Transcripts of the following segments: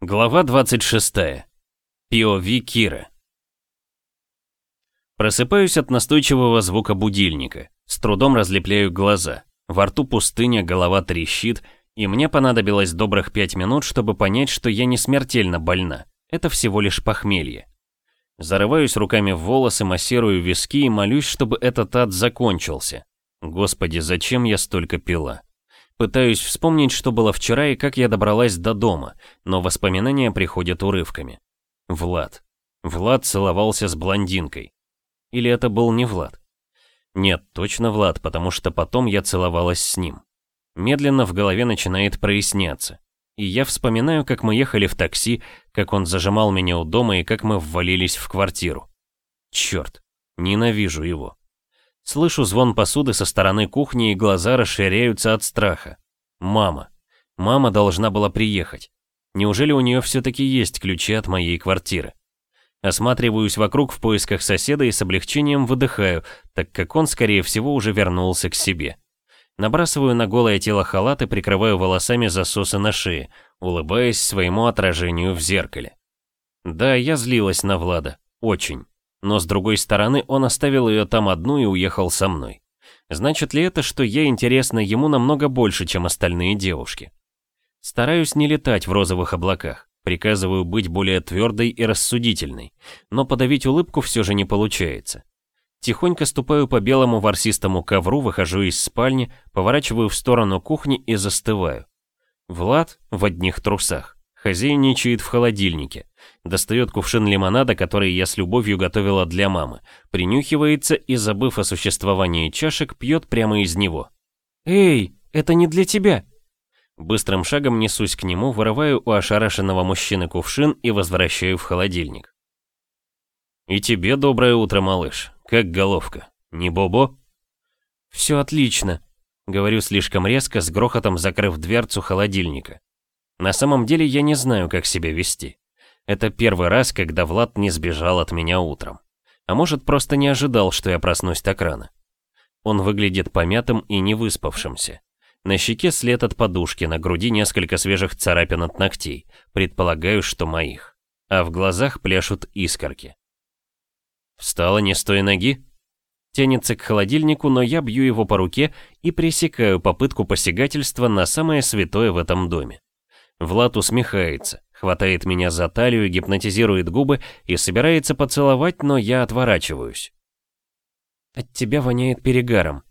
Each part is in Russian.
Глава 26. POV Кира. Просыпаюсь от настойчивого звука будильника. С трудом разлепляю глаза. Во рту пустыня, голова трещит, и мне понадобилось добрых пять минут, чтобы понять, что я не смертельно больна. Это всего лишь похмелье. Зарываюсь руками в волосы, массирую виски и молюсь, чтобы этот ад закончился. Господи, зачем я столько пила? Пытаюсь вспомнить, что было вчера и как я добралась до дома, но воспоминания приходят урывками. Влад. Влад целовался с блондинкой. Или это был не Влад? Нет, точно Влад, потому что потом я целовалась с ним. Медленно в голове начинает проясняться. И я вспоминаю, как мы ехали в такси, как он зажимал меня у дома и как мы ввалились в квартиру. Черт, ненавижу его. Слышу звон посуды со стороны кухни и глаза расширяются от страха. Мама. Мама должна была приехать. Неужели у нее все-таки есть ключи от моей квартиры? Осматриваюсь вокруг в поисках соседа и с облегчением выдыхаю, так как он, скорее всего, уже вернулся к себе. Набрасываю на голое тело халат и прикрываю волосами засосы на шее, улыбаясь своему отражению в зеркале. Да, я злилась на Влада. Очень. Но с другой стороны, он оставил ее там одну и уехал со мной. Значит ли это, что я интересна ему намного больше, чем остальные девушки? Стараюсь не летать в розовых облаках, приказываю быть более твердой и рассудительной, но подавить улыбку все же не получается. Тихонько ступаю по белому ворсистому ковру, выхожу из спальни, поворачиваю в сторону кухни и застываю. Влад в одних трусах. Хозяйничает в холодильнике. Достает кувшин лимонада, который я с любовью готовила для мамы. Принюхивается и, забыв о существовании чашек, пьет прямо из него. «Эй, это не для тебя!» Быстрым шагом несусь к нему, вырываю у ошарашенного мужчины кувшин и возвращаю в холодильник. «И тебе доброе утро, малыш. Как головка? Не Бобо?» «Все отлично», — говорю слишком резко, с грохотом закрыв дверцу холодильника. На самом деле я не знаю, как себя вести. Это первый раз, когда Влад не сбежал от меня утром. А может, просто не ожидал, что я проснусь так рано. Он выглядит помятым и невыспавшимся. На щеке след от подушки, на груди несколько свежих царапин от ногтей, предполагаю, что моих. А в глазах пляшут искорки. Встала не с той ноги? Тянется к холодильнику, но я бью его по руке и пресекаю попытку посягательства на самое святое в этом доме. Влад усмехается, хватает меня за талию, гипнотизирует губы и собирается поцеловать, но я отворачиваюсь. От тебя воняет перегаром.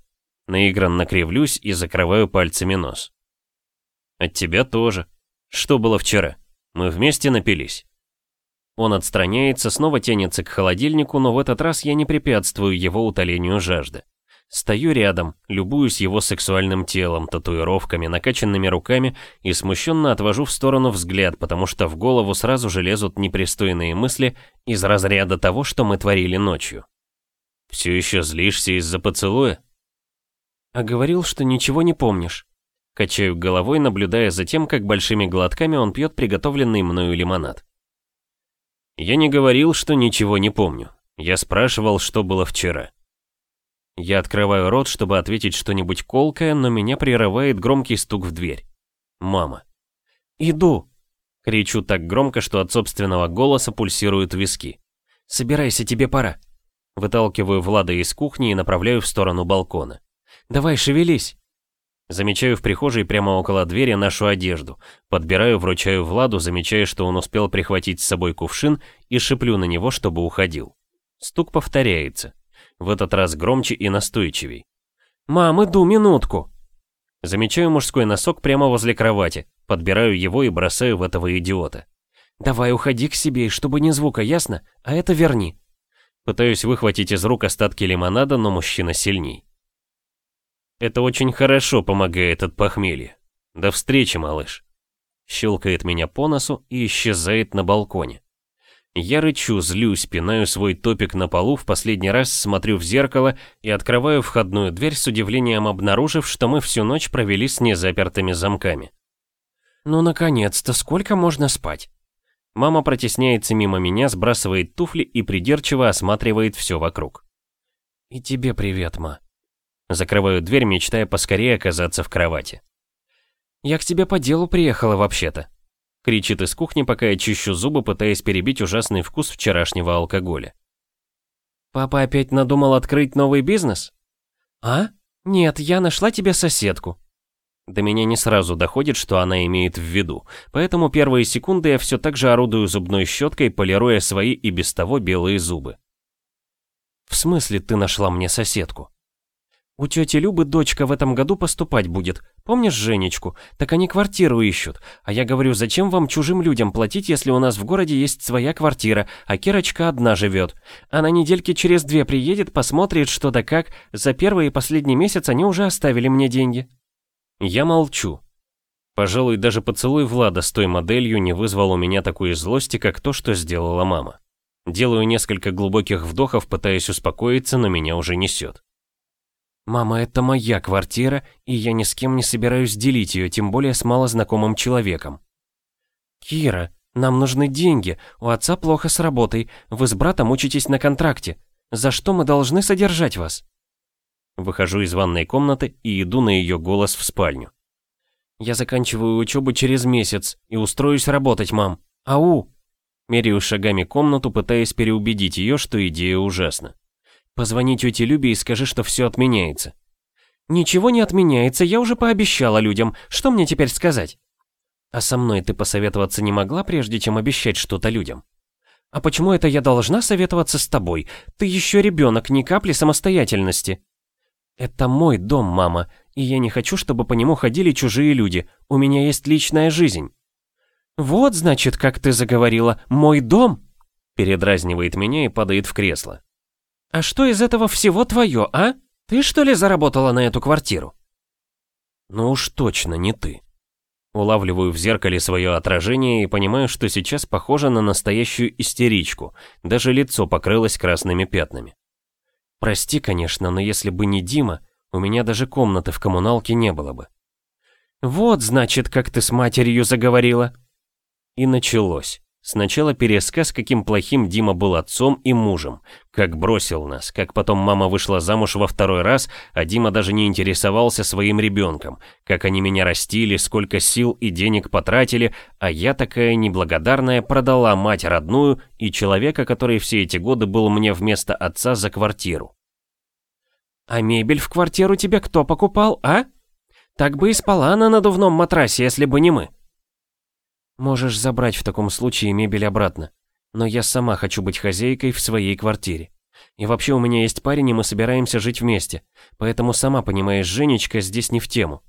Наигранно кривлюсь и закрываю пальцами нос. От тебя тоже. Что было вчера? Мы вместе напились. Он отстраняется, снова тянется к холодильнику, но в этот раз я не препятствую его утолению жажды. Стою рядом, любуюсь его сексуальным телом, татуировками, накачанными руками и смущенно отвожу в сторону взгляд, потому что в голову сразу же лезут непристойные мысли из разряда того, что мы творили ночью. Все еще злишься из-за поцелуя? А говорил, что ничего не помнишь. Качаю головой, наблюдая за тем, как большими глотками он пьет приготовленный мною лимонад. Я не говорил, что ничего не помню. Я спрашивал, что было вчера. Я открываю рот, чтобы ответить что-нибудь колкое, но меня прерывает громкий стук в дверь. Мама. «Иду!» Кричу так громко, что от собственного голоса пульсируют виски. «Собирайся, тебе пора!» Выталкиваю Влада из кухни и направляю в сторону балкона. «Давай, шевелись!» Замечаю в прихожей прямо около двери нашу одежду. Подбираю, вручаю Владу, замечая, что он успел прихватить с собой кувшин и шиплю на него, чтобы уходил. Стук повторяется в этот раз громче и настойчивей. «Мам, иду, минутку!» Замечаю мужской носок прямо возле кровати, подбираю его и бросаю в этого идиота. «Давай уходи к себе, чтобы ни звука, ясно? А это верни!» Пытаюсь выхватить из рук остатки лимонада, но мужчина сильней. Это очень хорошо помогает от похмелья. До встречи, малыш. Щелкает меня по носу и исчезает на балконе. Я рычу, злюсь, пинаю свой топик на полу, в последний раз смотрю в зеркало и открываю входную дверь с удивлением обнаружив, что мы всю ночь провели с незапертыми замками. «Ну, наконец-то, сколько можно спать?» Мама протесняется мимо меня, сбрасывает туфли и придирчиво осматривает все вокруг. «И тебе привет, ма». Закрываю дверь, мечтая поскорее оказаться в кровати. «Я к тебе по делу приехала вообще-то», кричит из кухни, пока я чищу зубы, пытаясь перебить ужасный вкус вчерашнего алкоголя. Папа опять надумал открыть новый бизнес? А? Нет, я нашла тебе соседку. До меня не сразу доходит, что она имеет в виду, поэтому первые секунды я все так же орудую зубной щеткой, полируя свои и без того белые зубы. В смысле ты нашла мне соседку? У тети Любы дочка в этом году поступать будет. Помнишь Женечку? Так они квартиру ищут. А я говорю, зачем вам чужим людям платить, если у нас в городе есть своя квартира, а Кирочка одна живет? А на недельке через две приедет, посмотрит, что да как. За первый и последний месяц они уже оставили мне деньги. Я молчу. Пожалуй, даже поцелуй Влада с той моделью не вызвал у меня такой злости, как то, что сделала мама. Делаю несколько глубоких вдохов, пытаясь успокоиться, но меня уже несет. «Мама, это моя квартира, и я ни с кем не собираюсь делить ее, тем более с малознакомым человеком». «Кира, нам нужны деньги, у отца плохо с работой, вы с братом учитесь на контракте. За что мы должны содержать вас?» Выхожу из ванной комнаты и иду на ее голос в спальню. «Я заканчиваю учебу через месяц и устроюсь работать, мам. Ау!» Меряю шагами комнату, пытаясь переубедить ее, что идея ужасна. Позвони тете Любе и скажи, что все отменяется. Ничего не отменяется, я уже пообещала людям. Что мне теперь сказать? А со мной ты посоветоваться не могла, прежде чем обещать что-то людям? А почему это я должна советоваться с тобой? Ты еще ребенок, ни капли самостоятельности. Это мой дом, мама, и я не хочу, чтобы по нему ходили чужие люди. У меня есть личная жизнь. Вот, значит, как ты заговорила, мой дом? Передразнивает меня и падает в кресло. «А что из этого всего твое, а? Ты что ли заработала на эту квартиру?» «Ну уж точно не ты». Улавливаю в зеркале свое отражение и понимаю, что сейчас похоже на настоящую истеричку, даже лицо покрылось красными пятнами. Прости, конечно, но если бы не Дима, у меня даже комнаты в коммуналке не было бы. «Вот, значит, как ты с матерью заговорила». И началось. Сначала пересказ, каким плохим Дима был отцом и мужем, как бросил нас, как потом мама вышла замуж во второй раз, а Дима даже не интересовался своим ребенком, как они меня растили, сколько сил и денег потратили, а я такая неблагодарная продала мать родную и человека, который все эти годы был мне вместо отца за квартиру. «А мебель в квартиру тебе кто покупал, а? Так бы и спала на надувном матрасе, если бы не мы». Можешь забрать в таком случае мебель обратно. Но я сама хочу быть хозяйкой в своей квартире. И вообще у меня есть парень, и мы собираемся жить вместе. Поэтому сама понимаешь, Женечка здесь не в тему.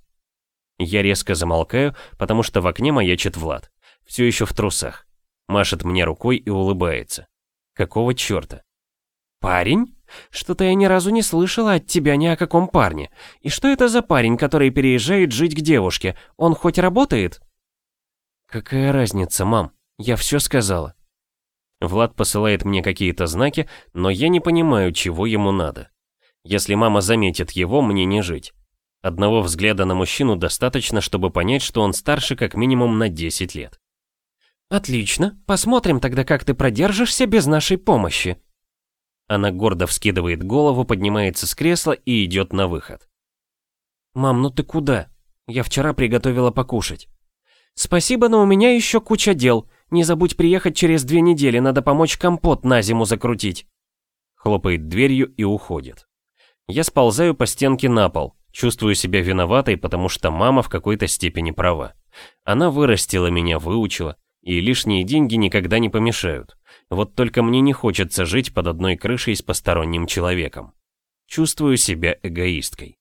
Я резко замолкаю, потому что в окне маячит Влад. Все еще в трусах. Машет мне рукой и улыбается. Какого черта? Парень? Что-то я ни разу не слышала от тебя ни о каком парне. И что это за парень, который переезжает жить к девушке? Он хоть работает? «Какая разница, мам? Я все сказала». Влад посылает мне какие-то знаки, но я не понимаю, чего ему надо. Если мама заметит его, мне не жить. Одного взгляда на мужчину достаточно, чтобы понять, что он старше как минимум на 10 лет. «Отлично. Посмотрим тогда, как ты продержишься без нашей помощи». Она гордо вскидывает голову, поднимается с кресла и идет на выход. «Мам, ну ты куда? Я вчера приготовила покушать». «Спасибо, но у меня еще куча дел. Не забудь приехать через две недели, надо помочь компот на зиму закрутить». Хлопает дверью и уходит. Я сползаю по стенке на пол, чувствую себя виноватой, потому что мама в какой-то степени права. Она вырастила меня, выучила, и лишние деньги никогда не помешают. Вот только мне не хочется жить под одной крышей с посторонним человеком. Чувствую себя эгоисткой.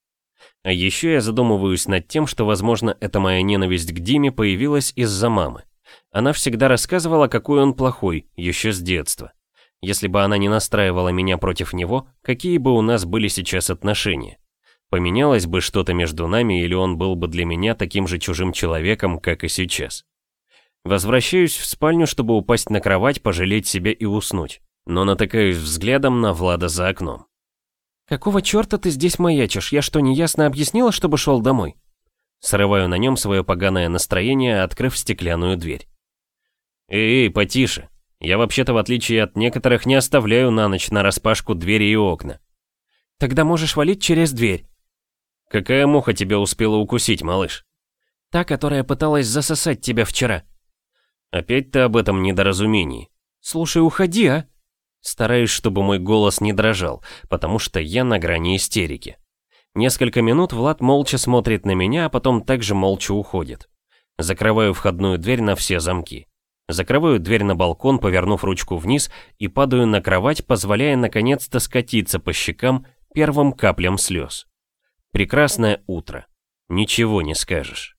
А еще я задумываюсь над тем, что, возможно, эта моя ненависть к Диме появилась из-за мамы. Она всегда рассказывала, какой он плохой, еще с детства. Если бы она не настраивала меня против него, какие бы у нас были сейчас отношения? Поменялось бы что-то между нами, или он был бы для меня таким же чужим человеком, как и сейчас? Возвращаюсь в спальню, чтобы упасть на кровать, пожалеть себя и уснуть, но натыкаюсь взглядом на Влада за окном. «Какого черта ты здесь маячишь? Я что, неясно объяснила, чтобы шел домой?» Срываю на нем свое поганое настроение, открыв стеклянную дверь. «Эй, эй, потише. Я вообще-то, в отличие от некоторых, не оставляю на ночь на распашку двери и окна». «Тогда можешь валить через дверь». «Какая муха тебя успела укусить, малыш?» «Та, которая пыталась засосать тебя вчера». Опять ты об этом недоразумении. Слушай, уходи, а? Стараюсь, чтобы мой голос не дрожал, потому что я на грани истерики. Несколько минут Влад молча смотрит на меня, а потом также молча уходит. Закрываю входную дверь на все замки. Закрываю дверь на балкон, повернув ручку вниз, и падаю на кровать, позволяя наконец-то скатиться по щекам первым каплям слез. Прекрасное утро. Ничего не скажешь.